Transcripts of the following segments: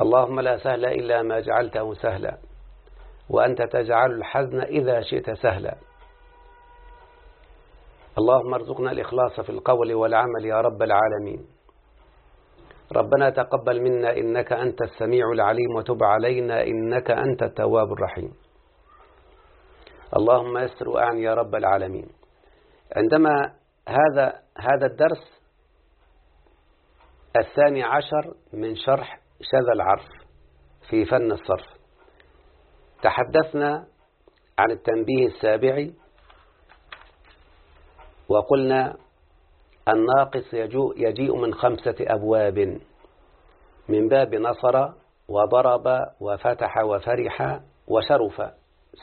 اللهم لا سهل إلا ما جعلته سهلا وأنت تجعل الحزن إذا شئت سهلا. اللهم ارزقنا الإخلاص في القول والعمل يا رب العالمين. ربنا تقبل منا إنك أنت السميع العليم وتب علينا إنك أنت التواب الرحيم. اللهم يسر وأعن يا رب العالمين. عندما هذا هذا الدرس الثاني عشر من شرح شذا العرف في فن الصرف. تحدثنا عن التنبيه السابع وقلنا الناقص يجيء من خمسة أبواب. من باب نصر وضرب وفتح وفرح وشرف.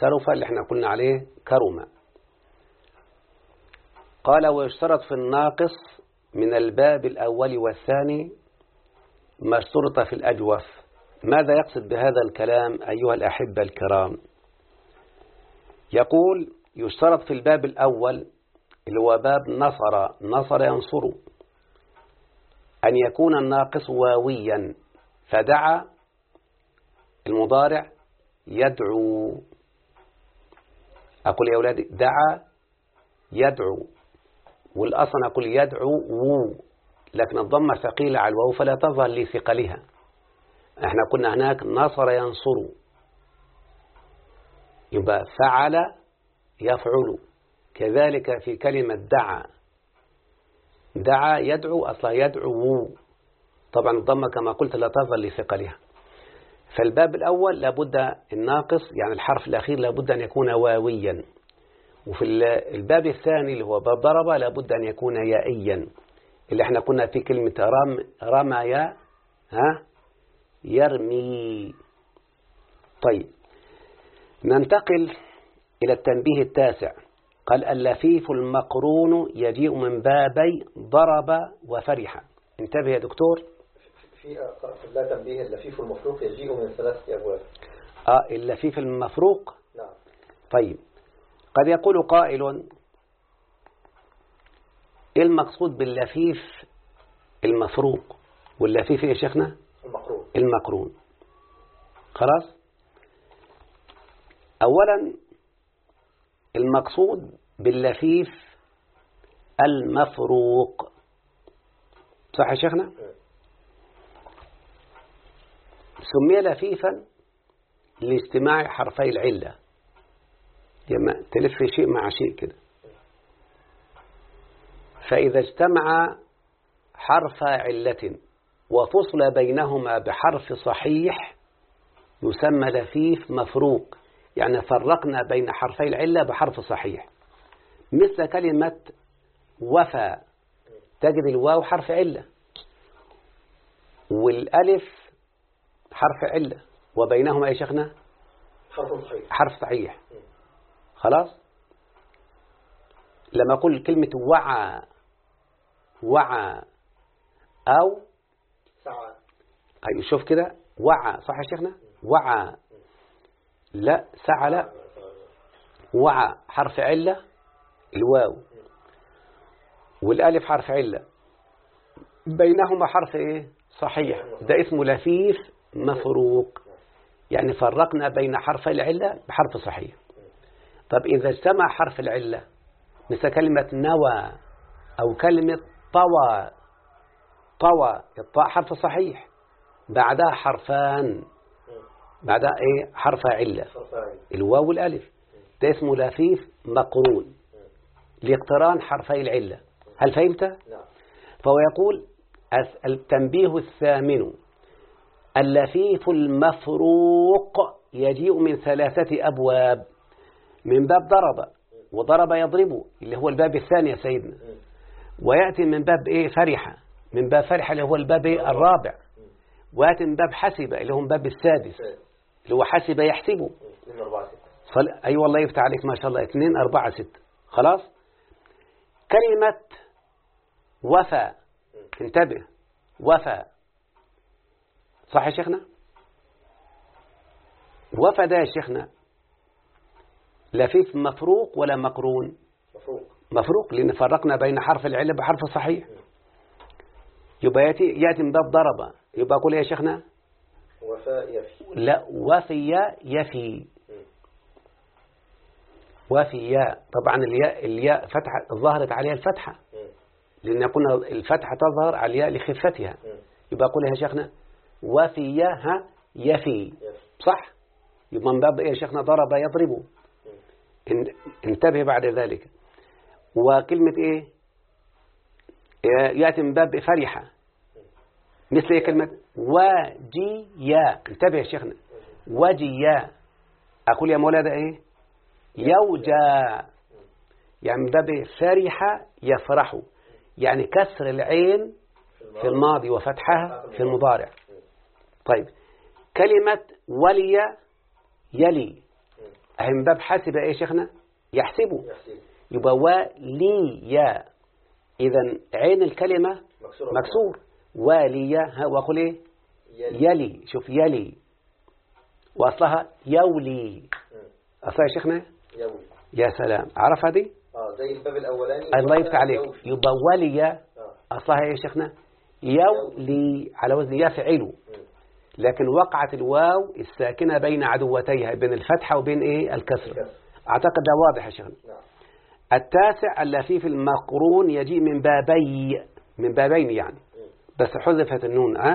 شرف اللي إحنا قلنا عليه كرم. قال ويشترط في الناقص من الباب الأول والثاني ما اشترط في الأجوف. ماذا يقصد بهذا الكلام أيها الأحبة الكرام؟ يقول يشترط في الباب الأول اللي هو باب نصر نصر ينصر. أن يكون الناقص واويا. فدعا المضارع يدعو. أقول يا أولادي دعا يدعو. والأصل أقول يدعو لكن الضمة ثقيلة على الواو فلا تظهر لثقلها إحنا كنا هناك نصر ينصر. يبقى فعل يفعل. كذلك في كلمة دعا. دعا يدعو أصلا يدعو. طبعا الضمة كما قلت لا تظهر لثقلها فالباب الأول لابد الناقص يعني الحرف الأخير لابد أن يكون واويا. وفي الباب الثاني اللي هو باب ضرب لابد أن يكون يائيا. اللي إحنا كنا في كلمة رم رمى ها يرمي. طيب. ننتقل إلى التنبيه التاسع. قال اللفيف المقرون يجيء من بابي ضرب وفرح. انتبه يا دكتور. في لا تنبيه اللفيف المفروق يجيء من ثلاثة أبواب. آه اللفيف المفروق؟ نعم. طيب. قد يقول قائل إيه المقصود باللفيف المفروق؟ واللفيف يا شيخنا؟ المقرون. المقرون. خلاص؟ اولا المقصود باللفيف المفروق. صح يا شيخنا؟ سمي لفيفا لاجتماع حرفي العلة. لما تلف شيء مع شيء كده. فإذا اجتمع حرف علة وفصل بينهما بحرف صحيح يسمى لفيف مفروق يعني فرقنا بين حرفي العلة بحرف صحيح. مثل كلمة وفى تجد الواو حرف علة والألف حرف علة وبينهما يا شيخنا؟ حرف صحيح. حرف صحيح. خلاص؟ لما أقول كلمة وعى وعى أو سعى. أي شوف كده وعى صح يا شيخنا؟ وعى. لا سعى لا. وعى حرف علة الواو. والألف حرف علة. بينهما حرف إيه؟ صحيح. ده اسمه لفيف مفروق. يعني فرقنا بين حرف العلة بحرف صحيح. طب إذا اجتمع حرف العلة مثل كلمة نوى أو كلمة طوى طوى الطاء حرف صحيح. بعدها حرفان. بعدها إيه؟ حرف علة. الواو والألف. ده اسمه لفيف مقرون. لاقتران حرفي العلة. هل فهمت؟ نعم. فهو يقول التنبيه الثامن. اللفيف المفروق يجيء من ثلاثة أبواب. من باب ضرب. وضرب يضرب اللي هو الباب الثاني يا سيدنا. ويأتي من باب إيه؟ فرحة. من باب فرحة اللي هو الباب إيه؟ الرابع. ويأتي من باب حسب اللي هو من باب السادس. اللي هو حسب يحسبه. 2 4 6 صل... أي والله يفتح عليك ما شاء الله. 2 4 6 خلاص؟ كلمة وفى انتبه. وفى صح يا شيخنا؟ وفى ده يا شيخنا. لا فيه مفروق ولا مقرون؟ مفروق. مفروق لأن فرقنا بين حرف العلة بحرف الصحيح. يبقى يأتي, يأتي من باب ضرب. يبقى أقول يا شيخنا؟ وفاء يفي. لا وفي يفي. وفي طبعا الياء الياء فتحة ظهرت عليها الفتحة. لأن قلنا الفتحة تظهر على الياء لخفتها. يبقى أقول يا شيخنا؟ وفيها يفي. يفي. صح؟ يبقى من باب إيه يا شيخنا؟ ضرب يضرب. إن- انتبه بعد ذلك. وكلمة إيه؟ يأتي من باب فرحة. مثل إيه كلمة؟ وجيا. انتبه يا شيخنا. وجيا. أقول يا مولانا إيه؟ يوجا. يعني من باب فرح يفرح. يعني كسر العين في الماضي وفتحها في المضارع. طيب. كلمة ولي يلي. أهي من باب حسب إيه يا شيخنا؟ يحسبه. يحسب يبقى ولي إذا عين الكلمة مكسور. ولي ها وأقول إيه؟ يلي. يلي. شوف يلي. وأصلها يولي. أصلها يا شيخنا؟ يولي. يا سلام. عرف هذه آه زي الباب الأولاني. الله يفتح عليك. يبقى ولي آه. أصلها يا شيخنا؟ يولي. على وزن يفعل. لكن وقعت الواو الساكنة بين عدوتيها بين الفتحة وبين إيه؟ الكسر. الكسر. أعتقد ده واضح يا شيخنا. نعم. التاسع اللفيف المقرون يجيء من بابي من بابين يعني. بس حذفت النون ها؟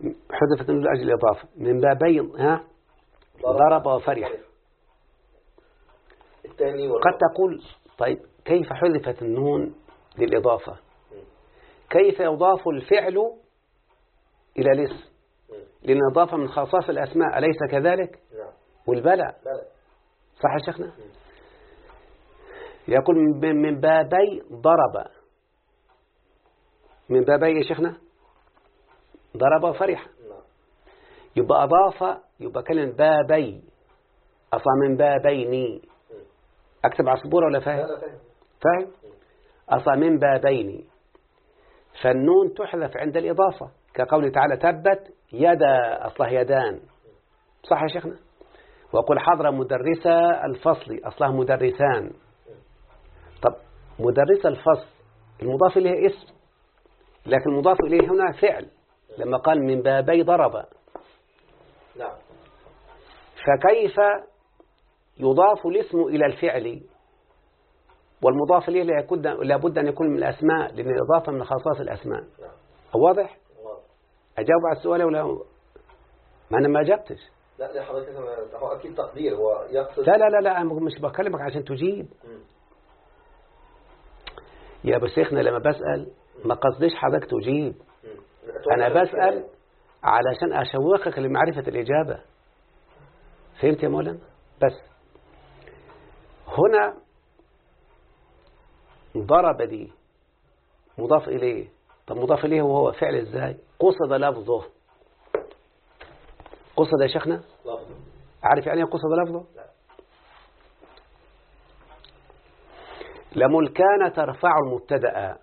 مم. حذفت النون لأجل الإضافة. من بابين ها؟ ضرب وفرح. قد تقول طيب كيف حذفت النون للإضافة؟ كيف يضاف الفعل إلى الاسم؟ لأن إضافة من خصائص الأسماء أليس كذلك؟ نعم. والبلاء. صح يا شيخنا؟ يقول من بابي ضرب. من بابي يا شيخنا؟ ضرب وفرح. يبقى أضاف يبقى كلمة بابي. أصلا من بابين أكتب على السبورة ولا لا فاهم. فاهم؟ أصلا من بابين فالنون تحذف عند الإضافة. كقوله تعالى تبت يدا أصلها يدان. صح يا شيخنا؟ وقل حضر مدرسة الفصل أصلها مدرسان. مدرسة الفصل المضاف إليه اسم لكن المضاف إليه هنا فعل لما قال من بابي ضرب. نعم. فكيف يضاف الاسم إلى الفعل؟ والمضاف إليه لابد أن يكون من الأسماء لأن الإضافة من خصائص الأسماء. نعم. واضح. أجاوب على السؤال ولا ما أنا ما أجبتش. لا لا حضرتك هو أكيد تقدير هو يقصد لا لا لا لا أنا مش بكلمك عشان تجيب. يا أبو شيخنا لما بسأل ما قصديش حضرتك تجيب. أنا بسأل علشان أشوقك لمعرفة الإجابة. فهمت يا مولانا؟ بس. هنا ضرب دي مضاف إليه. طب مضاف إليه وهو فعل إزاي؟ قصد لفظه. قصد يا شيخنا؟ عارف يعني إيه قصد لفظه؟ لملكان ترفع المبتدأ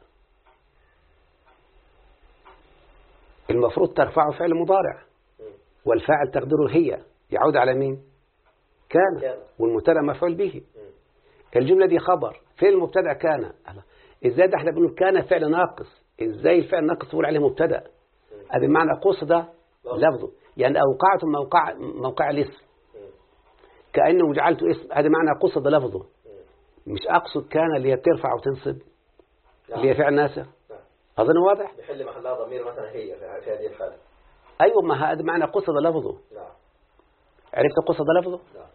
المفروض ترفع فعل مضارع. والفاعل تقديره هي يعود على مين كان. والمبتدأ مفعول به. الجملة دي خبر فين المبتدأ كان. إزاي ده إحنا بنقول كان فعل ناقص إزاي الفعل ناقص تقول عليه مبتدأ هذا معنى قصد لفظه يعني اوقعته موقع موقع الاسم. كأنه جعلته اسم هذا معنى قصد لفظه مش أقصد كان اللي هي بترفع وتنصب اللي هي فعل ناسخ نعم. اظن واضح بيحل محلها ضمير مثلا هي في هذه الحالة. أيوه ما هذا معنى قصد لفظه. نعم. عرفت قصد لفظه؟ نعم.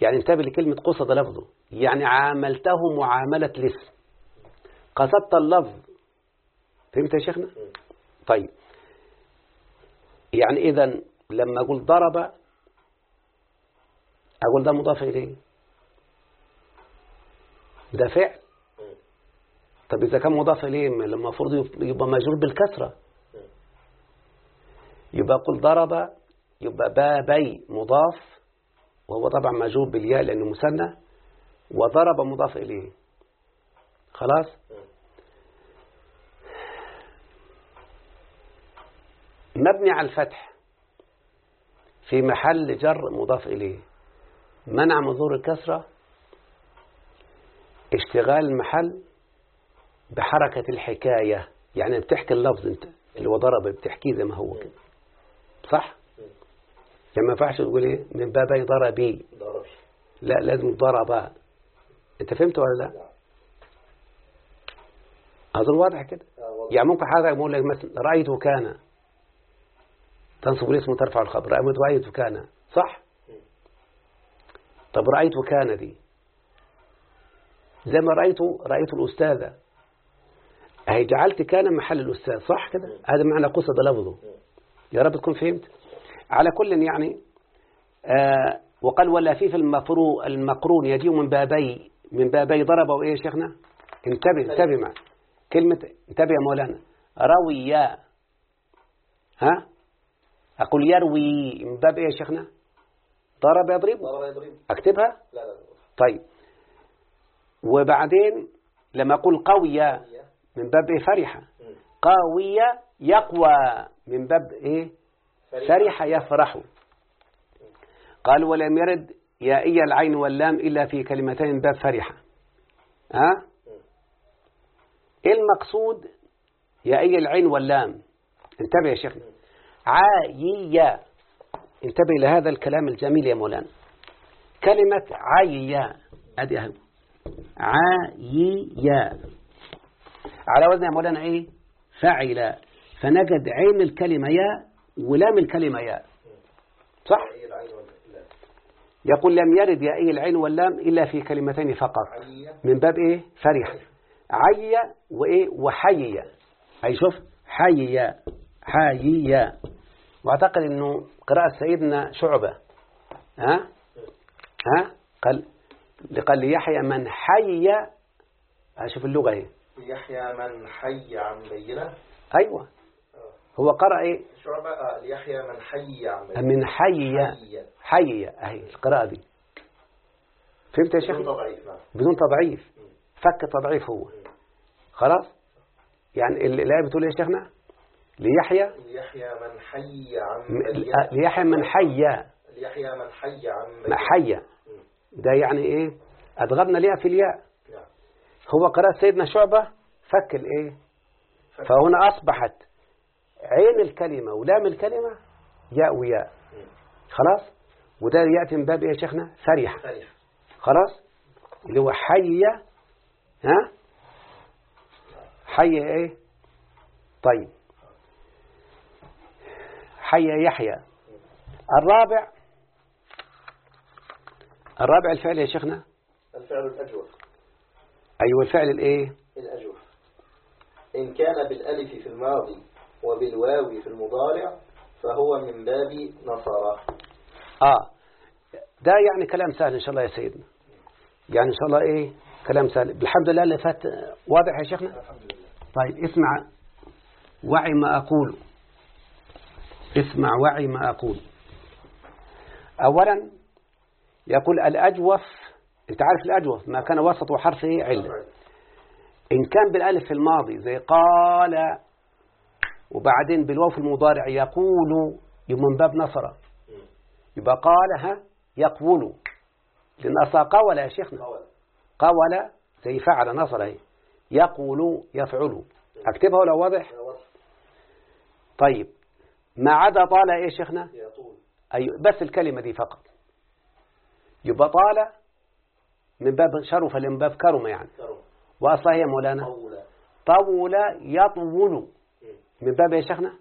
يعني انتبه لكلمة قصد لفظه. يعني عاملته معاملة الاسم قصدت اللفظ. فهمت يا شيخنا. طيب. يعني إذا لما أقول ضرب أقول ده مضاف إليه. ده فعل. طب إذا كان مضاف إليه المفروض يبقى مجرور بالكسرة. يبقى قل ضرب يبقى بابي مضاف وهو طبعا مجرور بالياء لأنه مثنى وضرب مضاف إليه. خلاص؟ مبني على الفتح في محل جر مضاف إليه. منع مظهور الكسرة؟ اشتغال المحل بحركة الحكاية يعني بتحكي اللفظ انت اللي هو ضرب بتحكيه زي ما هو كده. صح؟ لما ينفعش تقول إيه؟ من بابي ضربي. لا لازم ضرب. انت فهمت ولا لا؟ اظن واضح كده. يعني ممكن حضرتك يقول لك مثلا رأيته كان. تنصب الاسم وترفع الخبر رأيت رأيته كان. صح؟ طب رأيته كان دي. زي ما رأيت رأيت الأستاذة. أهي جعلت كان محل الأستاذ صح كده؟ هذا معنى قصد لفظه. يا رب تكون فهمت. على كل يعني آه وقال واللفيف المفرو المقرون يجيء من بابي من بابي ضرب وإيه يا شيخنا؟ انتبه انتبه معي. كلمة انتبه يا مولانا. روي ها؟ أقول يروي من باب إيه يا شيخنا؟ ضرب يضرب ضرب يضرب أكتبها؟ لا لا. طيب. وبعدين لما أقول قوية من باب إيه؟ فرحة. قوية يقوى من باب إيه؟ فرح يفرح. قال ولم يرد يائي العين واللام إلا في كلمتين من باب فرحة. ها؟ إيه المقصود؟ يائي العين واللام. انتبه يا شيخنا عايية. انتبه لهذا الكلام الجميل يا مولانا. كلمة عايية. أدي أهم عايية. على وزن يا مولانا إيه؟ فعل فنجد عين الكلمة يا ولام الكلمة يا صح؟ يقول لم يرد يا أي العين واللام إلا في كلمتين فقط. من باب إيه؟ فرح. عي وإيه؟ وحي أي شوف حي حي وأعتقد أنه قراءة سيدنا شعبة. ها؟ ها؟ قال قال ليحيى من حي. أشوف اللغة إيه ليحيى من حي عن بينة. أيوة. آه. هو قرأ إيه؟ شعبة آه، ليحيى من حي عن بينة. من حي. حي. أهي القراءة دي. فهمت يا شيخ؟ بدون تضعيف بدون تضعيف. فك تضعيف هو. خلاص؟ يعني ال- الآية بتقول إيه يا شيخنا؟ ليحيى. ليحيى من حي عن ليحيى من حي. ليحيى من حي عن بينة. حي. ده يعني إيه؟ أدغمنا ليها في الياء. هو قراءة سيدنا شعبة فك الإيه. فهنا أصبحت عين الكلمة ولام الكلمة ياء وياء. خلاص؟ وده يأتي من باب إيه يا شيخنا؟ فرح فرح خلاص؟ اللي هو حي ها؟ حي إيه؟ طيب. حي يحيى. الرابع الرابع الفعل يا شيخنا؟ الفعل الأجوف. أيوة الفعل الإيه؟ الأجوف. إن كان بالألف في الماضي وبالواو في المضارع فهو من باب نصر آه. ده يعني كلام سهل إن شاء الله يا سيدنا. يعني إن شاء الله إيه؟ كلام سهل. الحمد لله اللي فات واضح يا شيخنا؟ الحمد لله. طيب اسمع. وعي ما أقول. اسمع وعي ما أقول. أولا يقول الأجوف أنت عارف الأجوف ما كان وسط حرف إيه؟ علة. إن كان بالألف في الماضي زي قال وبعدين بالواو في المضارع يقول من باب نصر. يبقى قالها يقول. لأن أصلا قول يا شيخنا. قول. زي فعل نصر اهي يقول يفعل. أكتبها ولا واضح. طيب ما عدا طال إيه يا شيخنا؟ يطول. أيوة بس الكلمة دي فقط. يبقى طال من باب شرف من باب كرم يعني. وأصلها هي مولانا؟ طول طول يطول من باب يا شيخنا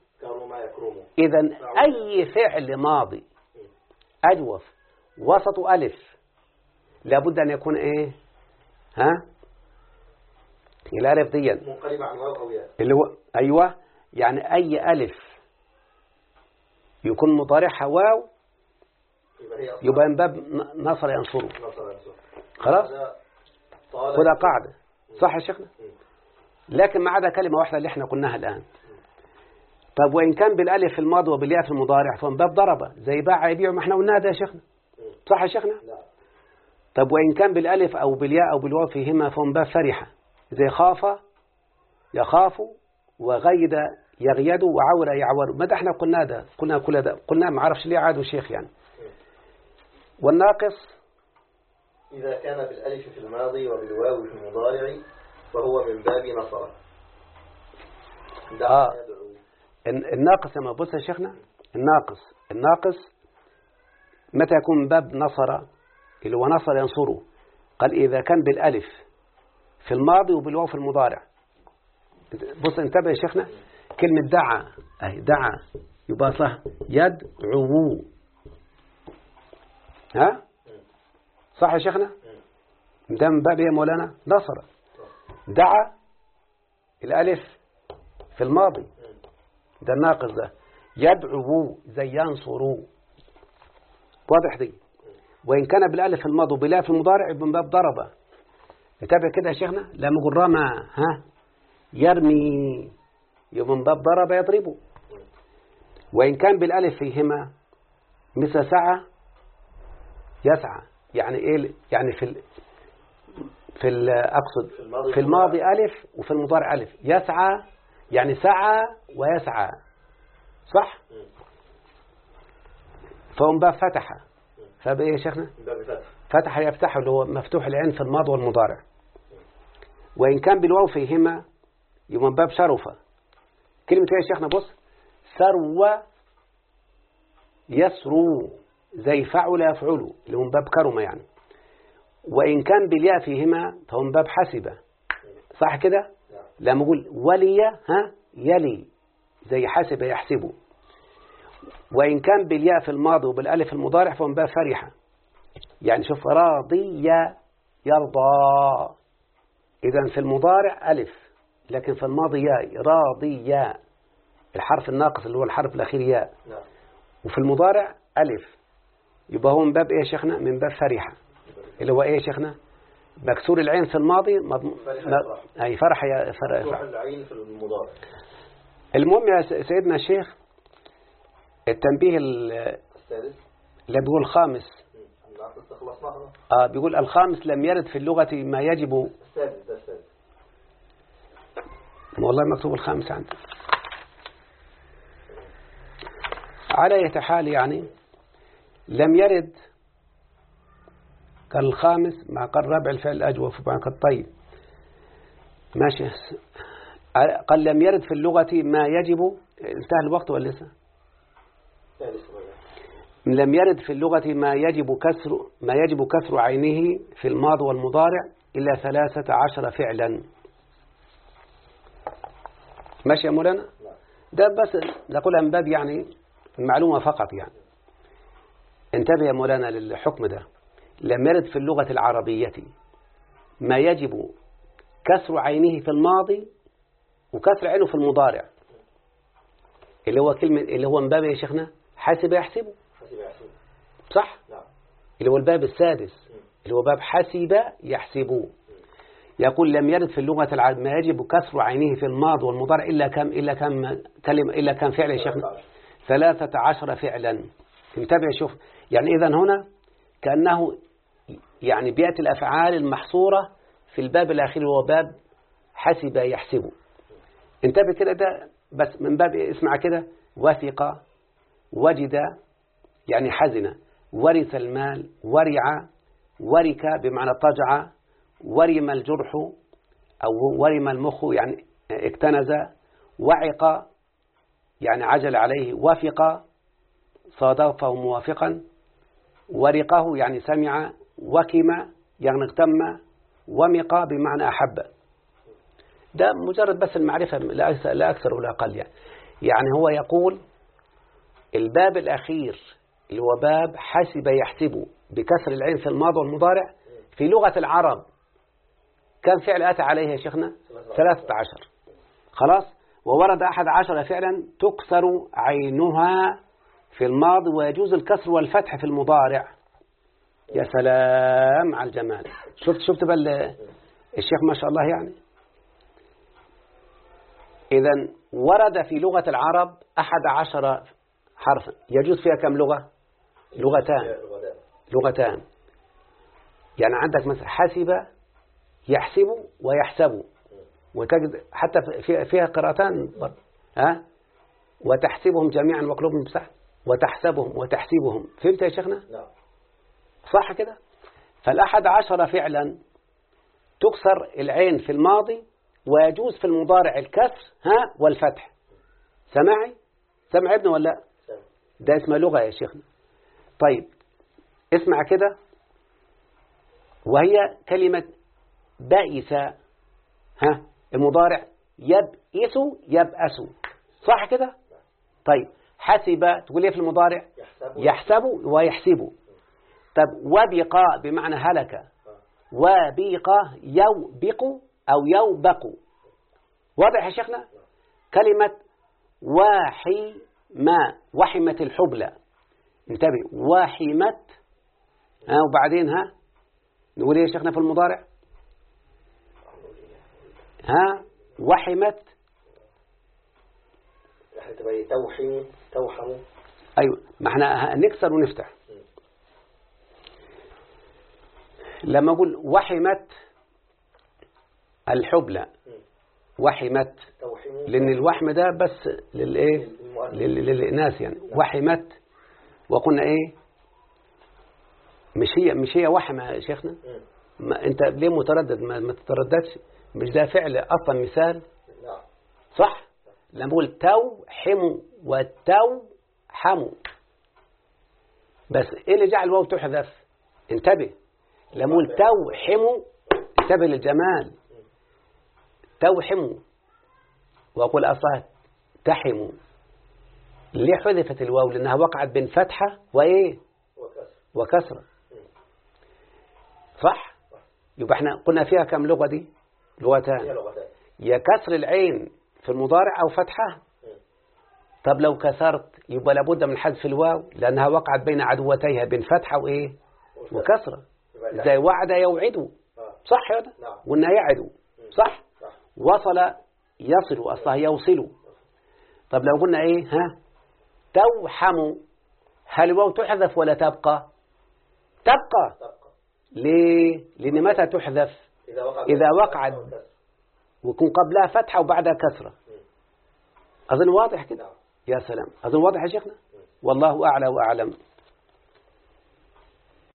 إذا أي فعل ماضي أجوف وسط ألف لابد أن يكون إيه؟ ها؟ الألف دي عن اللي هو أيوة. يعني أي ألف يكون مضارعها واو يبقى من باب نصر ينصره. نصر ينصر خلاص؟ خذها قاعدة صح يا شيخنا. لكن ما عدا كلمة واحدة اللي إحنا قلناها الآن. طب وإن كان بالألف في الماضي وبالياء في المضارع فمن باب ضرب زي باع يبيع ما إحنا قلنا ده يا شيخنا. صح يا شيخنا؟ طب وإن كان بالألف أو بالياء أو بالواو فيهما فمن باب فرحة. زي خاف يخاف وغيد يغيد وعور يعور. ما ده إحنا قلنا ده؟ قلنا كل ده. قلنا ما أعرفش ليه عادوا شيخ يعني. والناقص إذا كان بالألف في الماضي وبالواو في المضارع فهو من باب نصر آه. الناقص لما بص يا شيخنا. الناقص الناقص متى يكون من باب نصر؟ اللي هو نصر ينصره. قال إذا كان بالألف في الماضي وبالواو في المضارع. بص انتبه يا شيخنا. كلمة دعا. أي دعا. يبقى صح يدعو. ها؟ صح يا شيخنا؟ ده من باب يا مولانا نصر دعا الألف في الماضي. ده الناقص ده. يدعو زي ينصروا واضح دي؟ وإن كان بالألف في الماضي وبلا في المضارع من باب ضرب. انتبه كده يا شيخنا. يقول رمى ها؟ يرمي. من باب ضرب يضربه. وإن كان بالألف فيهما مثل سعى يسعى. يعني إيه يعني في ال في ال أقصد في الماضي ألف وفي المضارع ألف. يسعى يعني سعى ويسعى. صح؟ فهو من باب فتح. فبإيه يا شيخنا؟ باب فتح. فتح يفتح اللي هو مفتوح العين في الماضي والمضارع. وإن كان بالواو فيهما يبقى من باب شرفة كلمة إيه يا شيخنا؟ بص. ثروة يسرو. زي فعل يفعل اللي هو من باب كرمة يعني. وإن كان بالياء فيهما فهو من باب حسبة. صح كده؟ نعم. لما أقول ولي ها؟ يلي. زي حسب يحسبه. وإن كان بالياء في الماضي وبالألف في المضارع فهو من باب فرحة. يعني شوف راضي يرضى. إذا في المضارع ألف لكن في الماضي ياء. راضي الحرف الناقص اللي هو الحرف الأخير ياء. نعم. وفي المضارع ألف. يبقى هو من باب إيه يا شيخنا؟ من باب فرحة اللي هو إيه يا شيخنا؟ مكسور العين في الماضي مضم... فرح ما... يفرح. أي فرح يا فرح. مفتوح العين في المضارع. المهم يا سيدنا الشيخ التنبيه ال- السادس. اللي بيقول الخامس. آه بيقول الخامس لم يرد في اللغة ما يجب. السادس ده السادس. والله مكتوب الخامس عندي. على أي حال يعني لم يرد قال الخامس مع قال رابع الفعل الأجوف مع قال طيب ماشي. قال لم يرد في اللغة ما يجب. انتهى الوقت ولا لسه. لم يرد في اللغة ما يجب كسر ما يجب كسر عينه في الماضي والمضارع إلا ثلاثة عشر فعلا. ماشي يا مولانا. ده بس نقولها من باب يعني المعلومة فقط يعني. انتبه يا مولانا للحكم ده. لم يرد في اللغة العربية ما يجب كسر عينه في الماضي وكسر عينه في المضارع. اللي هو كلمة اللي هو من باب يا شيخنا حاسب يحسبه حسب يحسب. صح؟ نعم. اللي هو الباب السادس. اللي هو باب حسب يحسب. يقول لم يرد في اللغة العربية ما يجب كسر عينه في الماضي والمضارع إلا كم إلا كم كلمة إلا كم فعل يا شيخنا. ثلاثة عشر فعلا. انتبه شوف يعني إذا هنا كأنه يعني بيأتي الأفعال المحصورة في الباب الأخير وهو باب حسب يحسب انتبه كده ده بس من باب؟ اسمع كده وثق وجد يعني حزن ورث المال ورع ورك بمعنى طجع ورم الجرح أو ورم المخ يعني اكتنز وعق يعني عجل عليه وفق صادفه موافقا ورقه يعني سمع وكم يعني اغتم ومق بمعنى أحب. ده مجرد بس المعرفة لا أكثر ولا أقل يعني. يعني هو يقول الباب الأخير اللي هو باب حسب يحسب بكسر العين في الماضي والمضارع في لغة العرب. كم فعل أتى عليه يا شيخنا؟ ثلاثة عشر. خلاص؟ وورد أحد عشر فعلا تكسر عينها في الماضي ويجوز الكسر والفتح في المضارع. يا سلام على الجمال. شفت شفت بل الشيخ ما شاء الله يعني؟ إذا ورد في لغة العرب أحد عشر حرفا. يجوز فيها كم لغة؟ لغتان. لغتان. يعني عندك مثلا حسب يحسب ويحسب. وتجد حتى في- فيها قراءتان. ها؟ وتحسبهم جميعا وقلوبهم بسحب وتحسبهم وتحسبهم فهمت يا شيخنا؟ نعم. صح كده؟ فالأحد عشر فعلا تكسر العين في الماضي ويجوز في المضارع الكسر ها والفتح. سمعي سمع ابنه ولا لا. ده اسمه لغة يا شيخنا. طيب اسمع كده. وهي كلمة بائس ها المضارع يبئس يبأس. صح كده؟ طيب حسب تقول إيه في المضارع؟ يحسب يحسب ويحسب طب وبق بمعنى هلك. وبيق يوبق أو يوبق. واضح يا شيخنا؟ كلمة واحمة وحمت الحبلى انتبه واحمت ها وبعدين ها نقول إيه يا شيخنا في المضارع؟ ها وحمت يعني تبقى؟ توحم. توحم أيوة ما إحنا نكسر ونفتح. لما أقول وحمت الحبلى وحمت لأن الوحم ده بس للإيه؟ للمؤنث. لل- للإناث يعني. وحمت وقلنا إيه؟ مش هي مش هي وحمة يا شيخنا. ما أنت ليه متردد؟ ما, ما تترددش. مش ده فعل أصلا مثال؟ نعم لما بقول تو حمو والتو حمو. بس إيه اللي جعل الواو تحذف؟ انتبه. لما أقول تو حمو انتبه للجمال. تو حمو. وأقول أصلا تحمو. ليه حذفت الواو؟ لأنها وقعت بين فتحة وإيه؟ وكسر وكسرة. صح؟ يبقى إحنا قلنا فيها كم لغة دي؟ لغتان. يا كسر العين. في المضارع أو فتحها طب لو كسرت يبقى لابد من حذف الواو لأنها وقعت بين عدوتيها بين فتحة وإيه؟ وكسرة. زي وعد يوعد. صح؟ نعم. وإنها يعد. صح؟ وصل يصل أصلها يوصل. طب لو قلنا إيه؟ ها؟ توحم هل الواو تحذف ولا تبقى؟ تبقى. ليه؟ لأن متى تحذف؟ إذا وقعت ويكون قبلها فتحة وبعدها كسرة. أظن واضح كده؟ نعم. يا سلام. أظن واضح يا شيخنا؟ والله أعلى وأعلم.